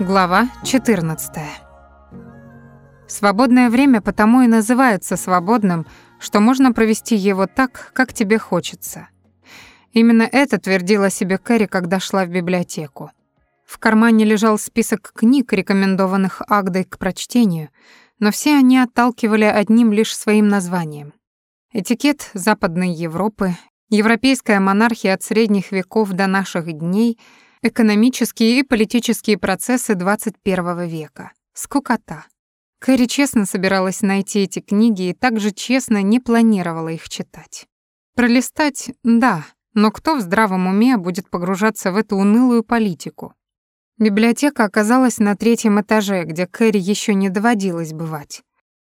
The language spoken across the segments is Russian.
Глава 14. Свободное время потому и называется свободным, что можно провести его так, как тебе хочется. Именно это твердила себе Кэрри, когда шла в библиотеку. В кармане лежал список книг, рекомендованных Агдой к прочтению, но все они отталкивали одним лишь своим названием. Этикет Западной Европы, европейская монархия от средних веков до наших дней — Экономические и политические процессы 21 века. Скукота. Кэрри честно собиралась найти эти книги и также честно не планировала их читать. Пролистать — да, но кто в здравом уме будет погружаться в эту унылую политику? Библиотека оказалась на третьем этаже, где Кэрри еще не доводилось бывать.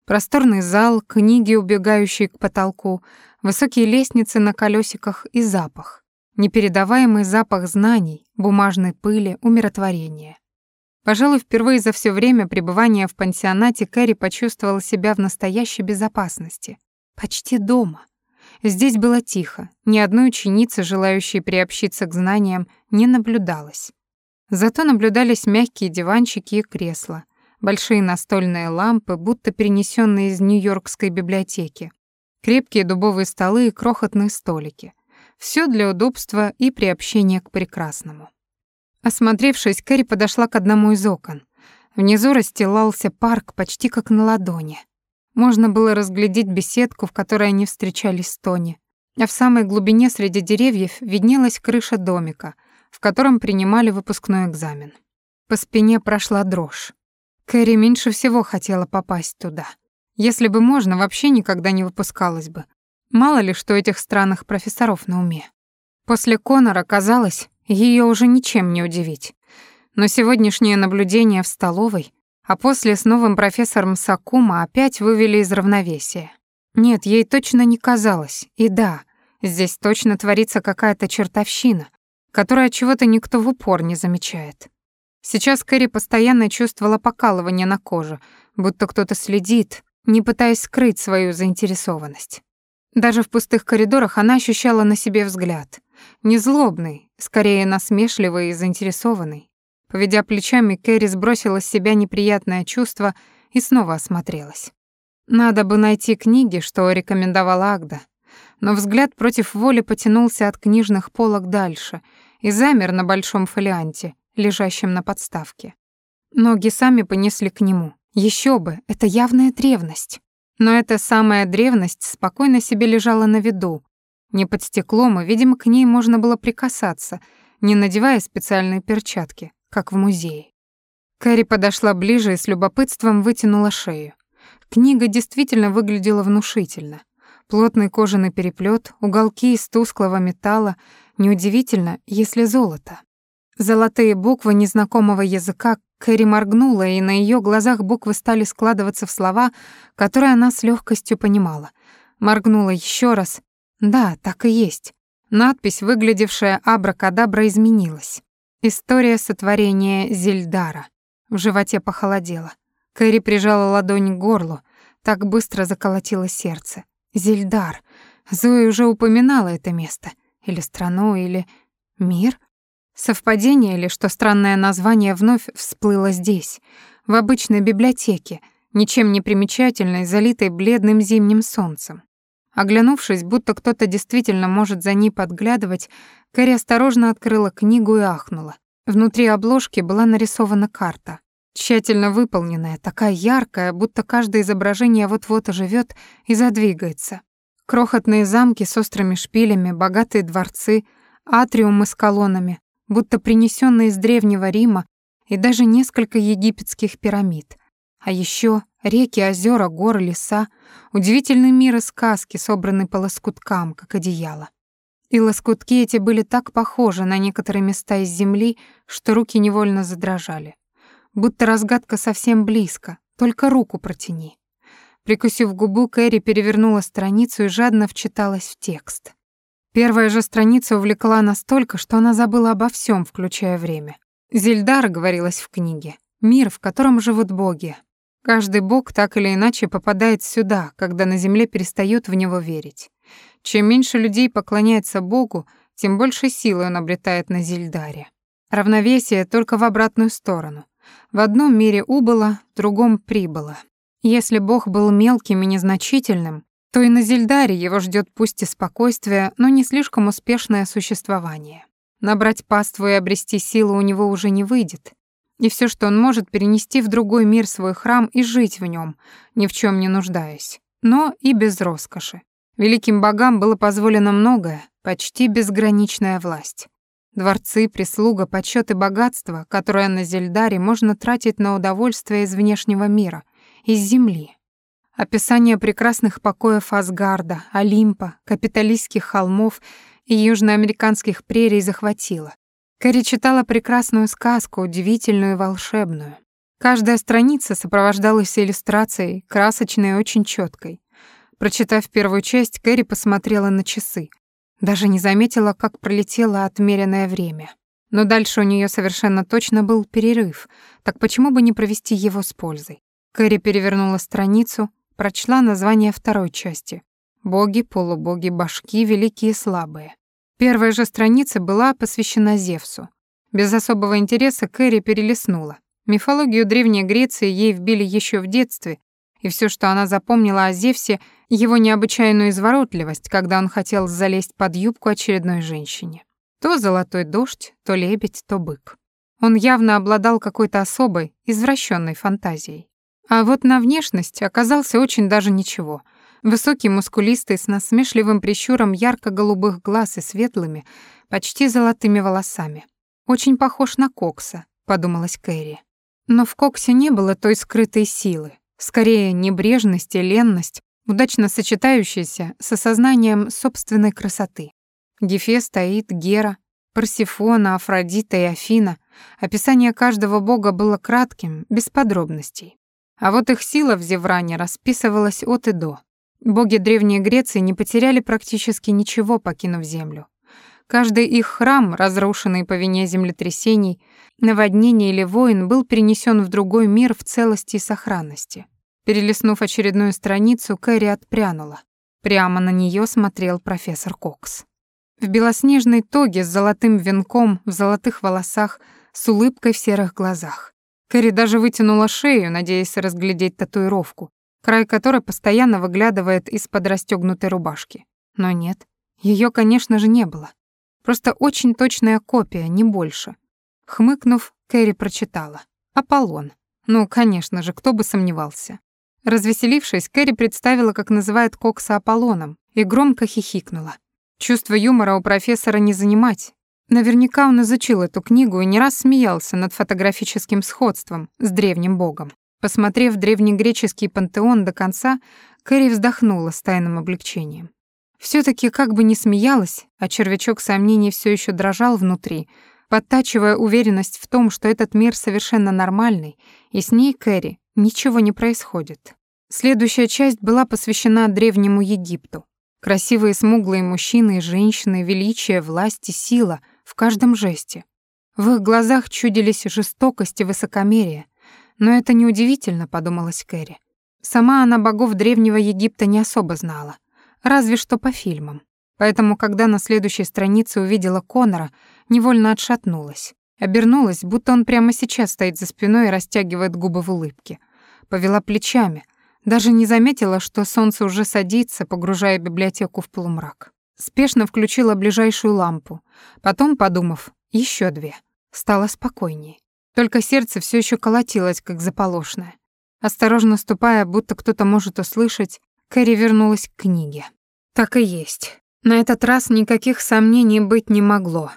Просторный зал, книги, убегающие к потолку, высокие лестницы на колесиках и запах. Непередаваемый запах знаний, бумажной пыли, умиротворения. Пожалуй, впервые за все время пребывания в пансионате Кэрри почувствовала себя в настоящей безопасности. Почти дома. Здесь было тихо, ни одной ученицы, желающей приобщиться к знаниям, не наблюдалось. Зато наблюдались мягкие диванчики и кресла, большие настольные лампы, будто перенесенные из Нью-Йоркской библиотеки, крепкие дубовые столы и крохотные столики — все для удобства и приобщения к прекрасному. Осмотревшись, Кэрри подошла к одному из окон. Внизу расстилался парк почти как на ладони. Можно было разглядеть беседку, в которой они встречались с Тони. А в самой глубине среди деревьев виднелась крыша домика, в котором принимали выпускной экзамен. По спине прошла дрожь. Кэрри меньше всего хотела попасть туда. Если бы можно, вообще никогда не выпускалась бы. Мало ли, что этих странных профессоров на уме. После Конора казалось, ее уже ничем не удивить. Но сегодняшнее наблюдение в столовой, а после с новым профессором Сакума опять вывели из равновесия. Нет, ей точно не казалось. И да, здесь точно творится какая-то чертовщина, которая чего-то никто в упор не замечает. Сейчас Кэрри постоянно чувствовала покалывание на коже, будто кто-то следит, не пытаясь скрыть свою заинтересованность. Даже в пустых коридорах она ощущала на себе взгляд. Не злобный, скорее насмешливый и заинтересованный. Поведя плечами, Кэрри сбросила с себя неприятное чувство и снова осмотрелась. Надо бы найти книги, что рекомендовала Агда. Но взгляд против воли потянулся от книжных полок дальше и замер на большом фолианте, лежащем на подставке. Ноги сами понесли к нему. Еще бы, это явная древность. Но эта самая древность спокойно себе лежала на виду. Не под стеклом, и, видимо, к ней можно было прикасаться, не надевая специальные перчатки, как в музее. Кэрри подошла ближе и с любопытством вытянула шею. Книга действительно выглядела внушительно. Плотный кожаный переплет, уголки из тусклого металла, неудивительно, если золото. Золотые буквы незнакомого языка Кэрри моргнула, и на ее глазах буквы стали складываться в слова, которые она с легкостью понимала. Моргнула еще раз. Да, так и есть. Надпись, выглядевшая абракадабра, изменилась. История сотворения Зельдара. В животе похолодело. Кэрри прижала ладонь к горлу. Так быстро заколотило сердце. Зельдар. Зоя уже упоминала это место. Или страну, или мир. Совпадение ли, что странное название вновь всплыло здесь, в обычной библиотеке, ничем не примечательной, залитой бледным зимним солнцем? Оглянувшись, будто кто-то действительно может за ней подглядывать, Кэрри осторожно открыла книгу и ахнула. Внутри обложки была нарисована карта. Тщательно выполненная, такая яркая, будто каждое изображение вот-вот оживет и задвигается. Крохотные замки с острыми шпилями, богатые дворцы, атриумы с колоннами, будто принесенные из древнего Рима и даже несколько египетских пирамид. А еще реки, озера, горы, леса, удивительный мир и сказки, собранный по лоскуткам, как одеяло. И лоскутки эти были так похожи на некоторые места из земли, что руки невольно задрожали. Будто разгадка совсем близко, только руку протяни. Прикусив губу, Кэрри перевернула страницу и жадно вчиталась в текст. Первая же страница увлекла настолько, что она забыла обо всем, включая время. Зельдар, говорилось в книге, мир, в котором живут боги. Каждый бог так или иначе попадает сюда, когда на земле перестают в него верить. Чем меньше людей поклоняется богу, тем больше силы он обретает на Зельдаре. Равновесие только в обратную сторону. В одном мире убыло, в другом прибыло. Если Бог был мелким и незначительным, то и на Зельдаре его ждет пусть и спокойствие, но не слишком успешное существование. Набрать паству и обрести силу у него уже не выйдет. И все, что он может, перенести в другой мир свой храм и жить в нем, ни в чем не нуждаясь, но и без роскоши. Великим богам было позволено многое, почти безграничная власть. Дворцы, прислуга, почёт и богатство, которое на Зельдаре можно тратить на удовольствие из внешнего мира, из земли. Описание прекрасных покоев Асгарда, Олимпа, капиталистских холмов и южноамериканских прерий захватило. Кэрри читала прекрасную сказку, удивительную и волшебную. Каждая страница сопровождалась иллюстрацией, красочной и очень чёткой. Прочитав первую часть, Кэрри посмотрела на часы. Даже не заметила, как пролетело отмеренное время. Но дальше у нее совершенно точно был перерыв, так почему бы не провести его с пользой? Кэрри перевернула страницу, прочла название второй части. «Боги, полубоги, башки, великие и слабые». Первая же страница была посвящена Зевсу. Без особого интереса Кэрри перелистнула. Мифологию Древней Греции ей вбили еще в детстве, и все, что она запомнила о Зевсе, его необычайную изворотливость, когда он хотел залезть под юбку очередной женщине. То золотой дождь, то лебедь, то бык. Он явно обладал какой-то особой, извращенной фантазией. А вот на внешность оказался очень даже ничего. Высокий, мускулистый, с насмешливым прищуром ярко-голубых глаз и светлыми, почти золотыми волосами. Очень похож на Кокса, подумалась Кэрри. Но в Коксе не было той скрытой силы, скорее небрежность и ленность, удачно сочетающаяся с осознанием собственной красоты. Гефест, Аид, Гера, Парсифона, Афродита и Афина. Описание каждого бога было кратким, без подробностей. А вот их сила в Зевране расписывалась от и до. Боги Древней Греции не потеряли практически ничего, покинув землю. Каждый их храм, разрушенный по вине землетрясений, наводнений или войн, был перенесен в другой мир в целости и сохранности. Перелистнув очередную страницу, Кэрри отпрянула. Прямо на нее смотрел профессор Кокс. В белоснежной тоге с золотым венком, в золотых волосах, с улыбкой в серых глазах. Кэрри даже вытянула шею, надеясь разглядеть татуировку, край которой постоянно выглядывает из-под расстёгнутой рубашки. Но нет, её, конечно же, не было. Просто очень точная копия, не больше. Хмыкнув, Кэрри прочитала. «Аполлон». Ну, конечно же, кто бы сомневался. Развеселившись, Кэрри представила, как называет Кокса Аполлоном, и громко хихикнула. Чувство юмора у профессора не занимать, Наверняка он изучил эту книгу и не раз смеялся над фотографическим сходством с древним богом. Посмотрев древнегреческий пантеон до конца, Кэрри вздохнула с тайным облегчением. все таки как бы не смеялась, а червячок сомнений все еще дрожал внутри, подтачивая уверенность в том, что этот мир совершенно нормальный, и с ней, Кэрри, ничего не происходит. Следующая часть была посвящена Древнему Египту. Красивые смуглые мужчины и женщины, величие, власть и сила — в каждом жесте. В их глазах чудились жестокость и высокомерие. Но это неудивительно, подумалась Кэрри. Сама она богов Древнего Египта не особо знала, разве что по фильмам. Поэтому, когда на следующей странице увидела Конора, невольно отшатнулась. Обернулась, будто он прямо сейчас стоит за спиной и растягивает губы в улыбке. Повела плечами, даже не заметила, что солнце уже садится, погружая библиотеку в полумрак. Спешно включила ближайшую лампу. Потом, подумав, еще две. Стало спокойнее. Только сердце все еще колотилось, как заполошное. Осторожно ступая, будто кто-то может услышать, Кэрри вернулась к книге. Так и есть. На этот раз никаких сомнений быть не могло.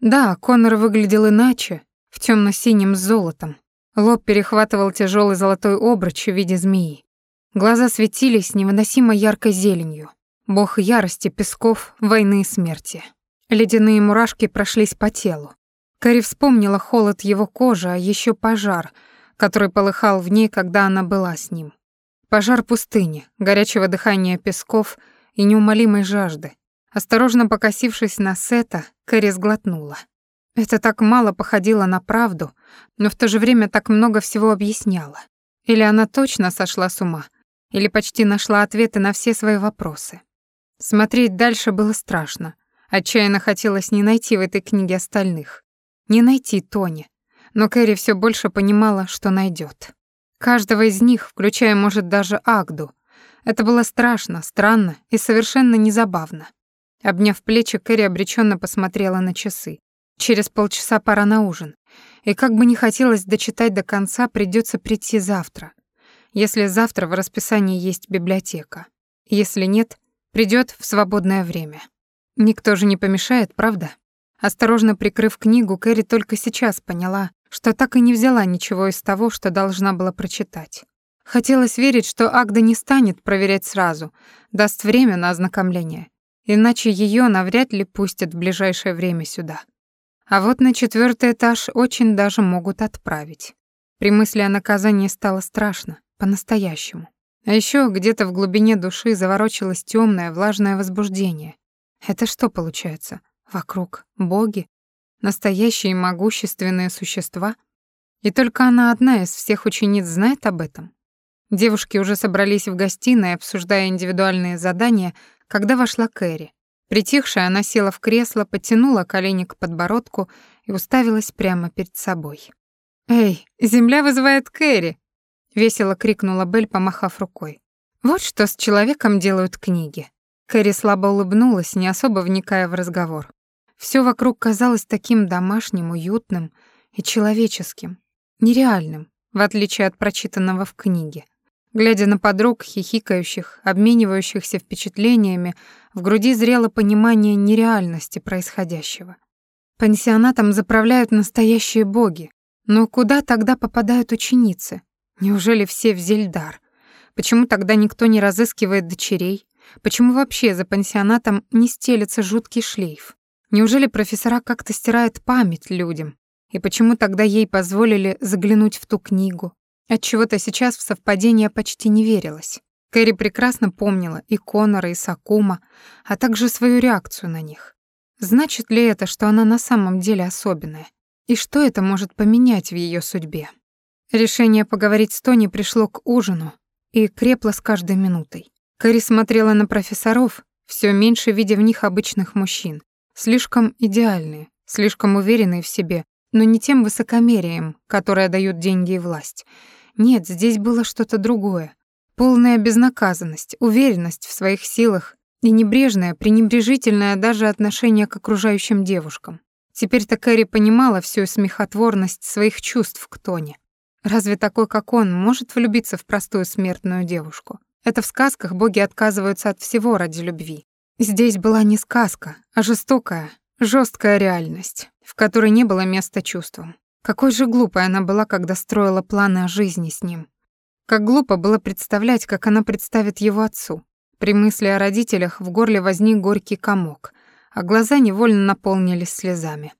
Да, Конор выглядел иначе, в темно синем с золотом. Лоб перехватывал тяжелый золотой обруч в виде змеи. Глаза светились невыносимо яркой зеленью бог ярости, песков, войны и смерти. Ледяные мурашки прошлись по телу. Кэрри вспомнила холод его кожи, а еще пожар, который полыхал в ней, когда она была с ним. Пожар пустыни, горячего дыхания песков и неумолимой жажды. Осторожно покосившись на Сета, Кэрри сглотнула. Это так мало походило на правду, но в то же время так много всего объясняло. Или она точно сошла с ума, или почти нашла ответы на все свои вопросы. Смотреть дальше было страшно. Отчаянно хотелось не найти в этой книге остальных. Не найти Тони. Но Кэрри все больше понимала, что найдет. Каждого из них, включая, может, даже Агду. Это было страшно, странно и совершенно незабавно. Обняв плечи, Кэрри обреченно посмотрела на часы. Через полчаса пора на ужин. И как бы не хотелось дочитать до конца, придется прийти завтра. Если завтра в расписании есть библиотека. Если нет, придет в свободное время. Никто же не помешает, правда? Осторожно прикрыв книгу, Кэрри только сейчас поняла, что так и не взяла ничего из того, что должна была прочитать. Хотелось верить, что Агда не станет проверять сразу, даст время на ознакомление, иначе ее навряд ли пустят в ближайшее время сюда. А вот на четвертый этаж очень даже могут отправить. При мысли о наказании стало страшно, по-настоящему. А еще где-то в глубине души заворочилось темное, влажное возбуждение. Это что получается? Вокруг боги, настоящие могущественные существа, и только она одна из всех учениц знает об этом. Девушки уже собрались в гостиной, обсуждая индивидуальные задания, когда вошла Кэрри. Притихшая, она села в кресло, подтянула колени к подбородку и уставилась прямо перед собой. «Эй, земля вызывает Кэрри!» — весело крикнула Белль, помахав рукой. «Вот что с человеком делают книги». Кэрри слабо улыбнулась, не особо вникая в разговор. Все вокруг казалось таким домашним, уютным и человеческим, нереальным, в отличие от прочитанного в книге. Глядя на подруг, хихикающих, обменивающихся впечатлениями, в груди зрело понимание нереальности происходящего. Пансионатом заправляют настоящие боги, но куда тогда попадают ученицы? Неужели все в Зельдар? Почему тогда никто не разыскивает дочерей? Почему вообще за пансионатом не стелется жуткий шлейф? Неужели профессора как-то стирают память людям? И почему тогда ей позволили заглянуть в ту книгу? Отчего-то сейчас в совпадение почти не верилось. Кэрри прекрасно помнила и Конора, и Сакума, а также свою реакцию на них. Значит ли это, что она на самом деле особенная? И что это может поменять в ее судьбе? Решение поговорить с Тони пришло к ужину и крепло с каждой минутой. Кэрри смотрела на профессоров, все меньше видя в них обычных мужчин, Слишком идеальные, слишком уверенные в себе, но не тем высокомерием, которое дают деньги и власть. Нет, здесь было что-то другое. Полная безнаказанность, уверенность в своих силах и небрежное, пренебрежительное даже отношение к окружающим девушкам. Теперь-то Кэрри понимала всю смехотворность своих чувств к Тоне. Разве такой, как он, может влюбиться в простую смертную девушку? Это в сказках боги отказываются от всего ради любви. Здесь была не сказка, а жестокая, жесткая реальность, в которой не было места чувствам. Какой же глупой она была, когда строила планы о жизни с ним. Как глупо было представлять, как она представит его отцу. При мысли о родителях в горле возник горький комок, а глаза невольно наполнились слезами.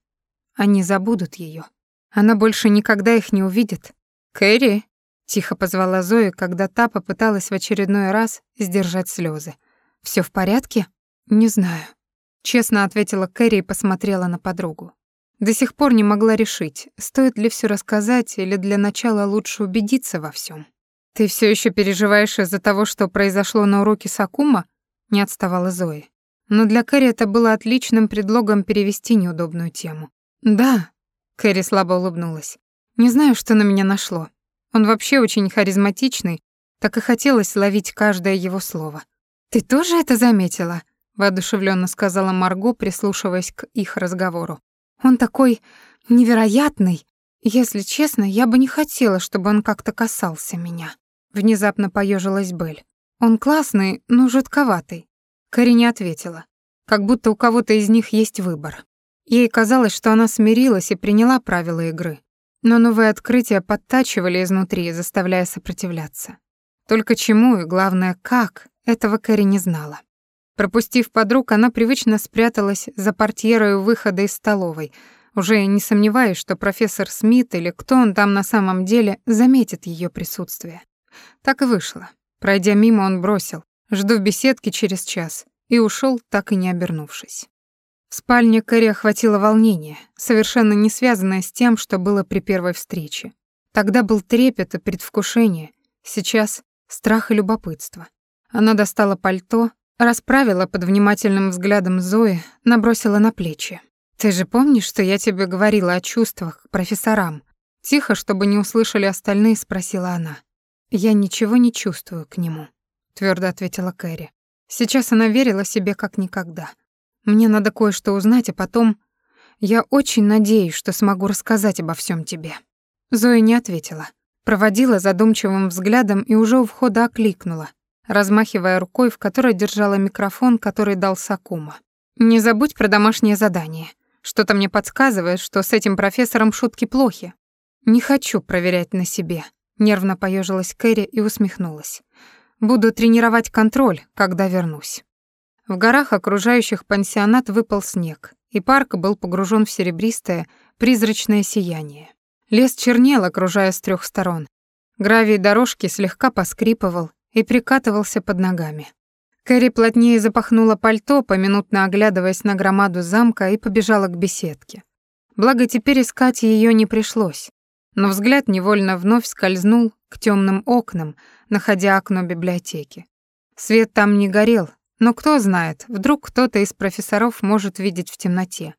Они забудут ее. Она больше никогда их не увидит. «Кэрри!» — тихо позвала Зоя, когда та попыталась в очередной раз сдержать слезы. Все в порядке?» «Не знаю», — честно ответила Кэрри и посмотрела на подругу. До сих пор не могла решить, стоит ли все рассказать или для начала лучше убедиться во всем. «Ты все еще переживаешь из-за того, что произошло на уроке Сакума?» — не отставала Зои. Но для Кэрри это было отличным предлогом перевести неудобную тему. «Да», — Кэрри слабо улыбнулась. «Не знаю, что на меня нашло. Он вообще очень харизматичный, так и хотелось ловить каждое его слово. Ты тоже это заметила?» воодушевленно сказала Марго, прислушиваясь к их разговору. Он такой невероятный. Если честно, я бы не хотела, чтобы он как-то касался меня. Внезапно поежилась Бель. Он классный, но жутковатый. Кэрри не ответила. Как будто у кого-то из них есть выбор. Ей казалось, что она смирилась и приняла правила игры. Но новые открытия подтачивали изнутри, заставляя сопротивляться. Только чему и, главное, как, этого Кэрри не знала. Пропустив подруг, она привычно спряталась за портьерой выхода из столовой, уже не сомневаясь, что профессор Смит или кто он там на самом деле заметит ее присутствие. Так и вышло. Пройдя мимо, он бросил «Жду в беседке через час» и ушел, так и не обернувшись. В спальне Кэрри охватило волнение, совершенно не связанное с тем, что было при первой встрече. Тогда был трепет и предвкушение, сейчас страх и любопытство. Она достала пальто, Расправила под внимательным взглядом Зои, набросила на плечи. «Ты же помнишь, что я тебе говорила о чувствах к профессорам? Тихо, чтобы не услышали остальные, спросила она. «Я ничего не чувствую к нему», — твердо ответила Кэрри. Сейчас она верила себе как никогда. «Мне надо кое-что узнать, а потом...» «Я очень надеюсь, что смогу рассказать обо всем тебе». Зоя не ответила. Проводила задумчивым взглядом и уже у входа окликнула, размахивая рукой, в которой держала микрофон, который дал Сакума. «Не забудь про домашнее задание. Что-то мне подсказывает, что с этим профессором шутки плохи. Не хочу проверять на себе». Нервно поежилась Кэрри и усмехнулась. «Буду тренировать контроль, когда вернусь». В горах, окружающих пансионат, выпал снег, и парк был погружен в серебристое, призрачное сияние. Лес чернел, окружая с трех сторон. Гравий дорожки слегка поскрипывал и прикатывался под ногами. Кэрри плотнее запахнула пальто, поминутно оглядываясь на громаду замка, и побежала к беседке. Благо теперь искать ее не пришлось. Но взгляд невольно вновь скользнул к темным окнам, находя окно библиотеки. Свет там не горел, но кто знает, вдруг кто-то из профессоров может видеть в темноте.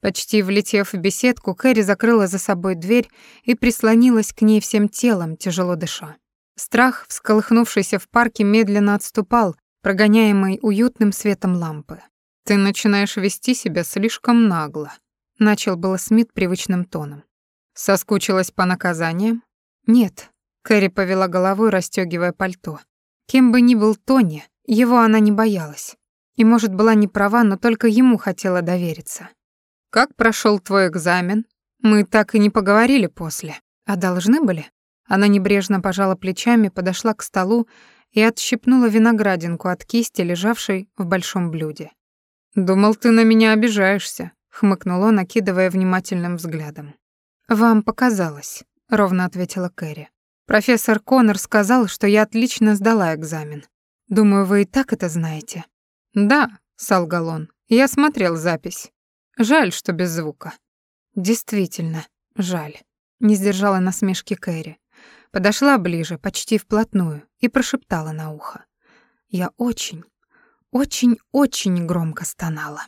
Почти влетев в беседку, Кэрри закрыла за собой дверь и прислонилась к ней всем телом, тяжело дыша. Страх, всколыхнувшийся в парке, медленно отступал, прогоняемый уютным светом лампы. «Ты начинаешь вести себя слишком нагло», — начал было Смит привычным тоном. «Соскучилась по наказаниям?» «Нет», — Кэрри повела головой, расстёгивая пальто. Кем бы ни был Тони, его она не боялась. И, может, была не права, но только ему хотела довериться. «Как прошел твой экзамен? Мы так и не поговорили после. А должны были?» Она небрежно пожала плечами, подошла к столу и отщипнула виноградинку от кисти, лежавшей в большом блюде. «Думал, ты на меня обижаешься», — хмыкнул накидывая внимательным взглядом. «Вам показалось», — ровно ответила Кэрри. «Профессор Коннор сказал, что я отлично сдала экзамен. Думаю, вы и так это знаете». «Да», — солгал он, — «я смотрел запись. Жаль, что без звука. Действительно, жаль. Не сдержала насмешки Кэрри. Подошла ближе, почти вплотную, и прошептала на ухо. Я очень, очень-очень громко стонала.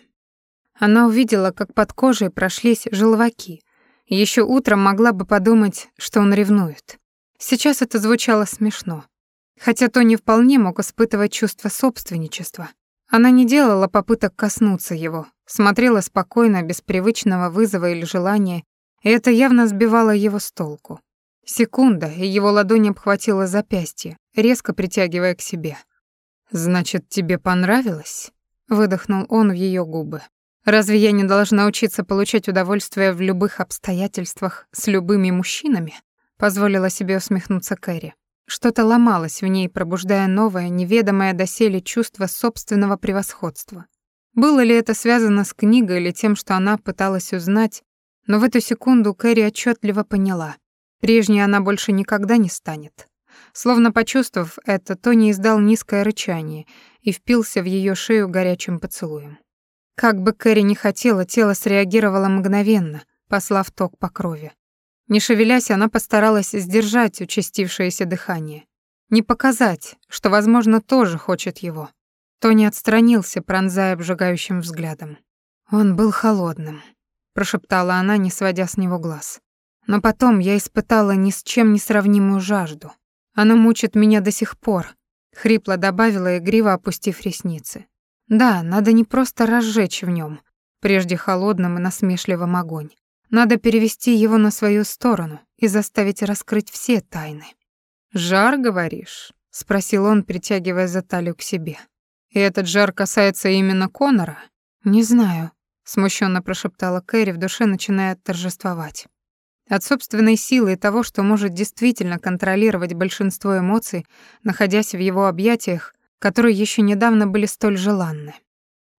Она увидела, как под кожей прошлись желваки. Еще утром могла бы подумать, что он ревнует. Сейчас это звучало смешно. Хотя то не вполне мог испытывать чувство собственничества. Она не делала попыток коснуться его, смотрела спокойно, без привычного вызова или желания, и это явно сбивало его с толку. Секунда, и его ладонь обхватила запястье, резко притягивая к себе. «Значит, тебе понравилось?» — выдохнул он в ее губы. «Разве я не должна учиться получать удовольствие в любых обстоятельствах с любыми мужчинами?» — позволила себе усмехнуться Кэрри. Что-то ломалось в ней, пробуждая новое, неведомое доселе чувство собственного превосходства. Было ли это связано с книгой или тем, что она пыталась узнать, но в эту секунду Кэрри отчетливо поняла. Прежней она больше никогда не станет. Словно почувствовав это, Тони издал низкое рычание и впился в ее шею горячим поцелуем. Как бы Кэрри не хотела, тело среагировало мгновенно, послав ток по крови. Не шевелясь, она постаралась сдержать участившееся дыхание. Не показать, что, возможно, тоже хочет его. Тони отстранился, пронзая обжигающим взглядом. «Он был холодным», — прошептала она, не сводя с него глаз. «Но потом я испытала ни с чем не сравнимую жажду. Она мучит меня до сих пор», — хрипло добавила, игриво опустив ресницы. «Да, надо не просто разжечь в нем, прежде холодным и насмешливым огонь. Надо перевести его на свою сторону и заставить раскрыть все тайны. «Жар, говоришь?» — спросил он, притягивая за талию к себе. «И этот жар касается именно Конора?» «Не знаю», — смущенно прошептала Кэрри, в душе начиная торжествовать. От собственной силы и того, что может действительно контролировать большинство эмоций, находясь в его объятиях, которые еще недавно были столь желанны.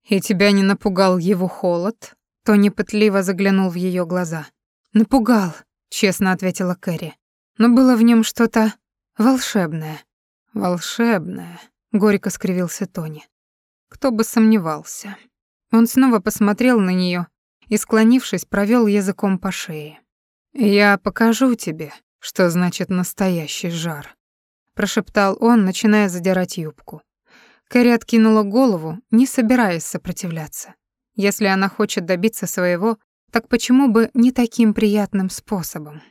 «И тебя не напугал его холод?» Тони пытливо заглянул в ее глаза. «Напугал», — честно ответила Кэрри. «Но было в нем что-то волшебное». «Волшебное», — горько скривился Тони. «Кто бы сомневался». Он снова посмотрел на нее и, склонившись, провел языком по шее. «Я покажу тебе, что значит настоящий жар», — прошептал он, начиная задирать юбку. Кэрри откинула голову, не собираясь сопротивляться. Если она хочет добиться своего, так почему бы не таким приятным способом?